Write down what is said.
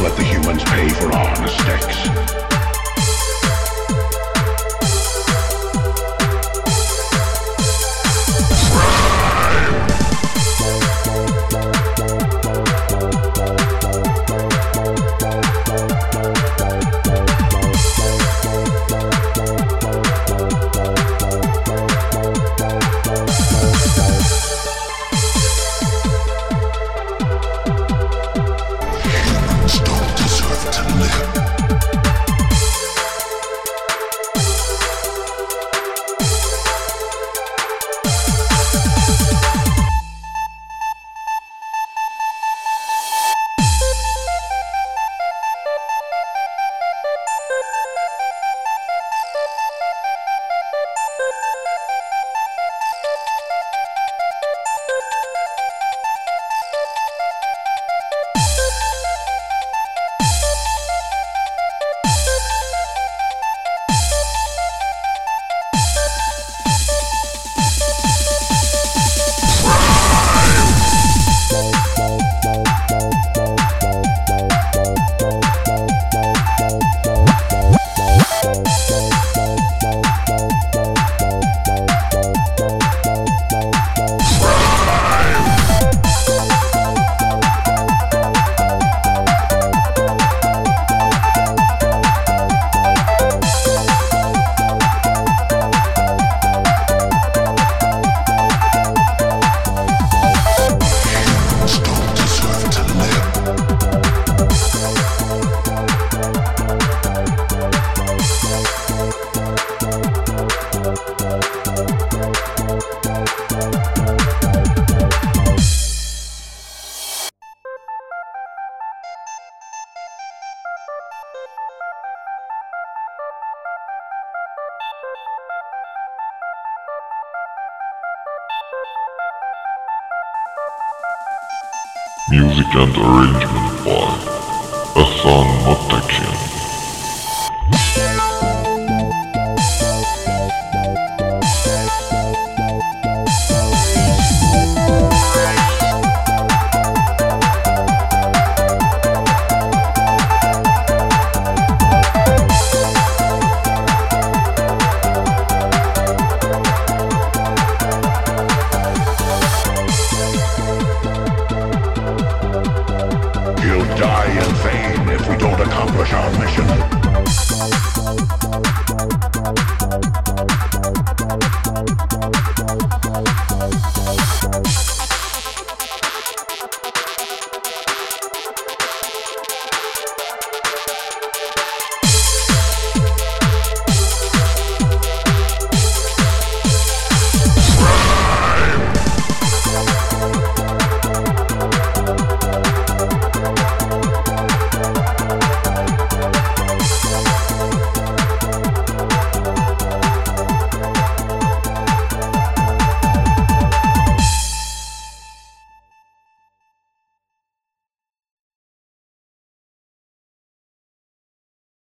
let the humans pay for our mistakes. Music and arrangement by Ehsan Motakiani. die in vain if we don't accomplish our mission.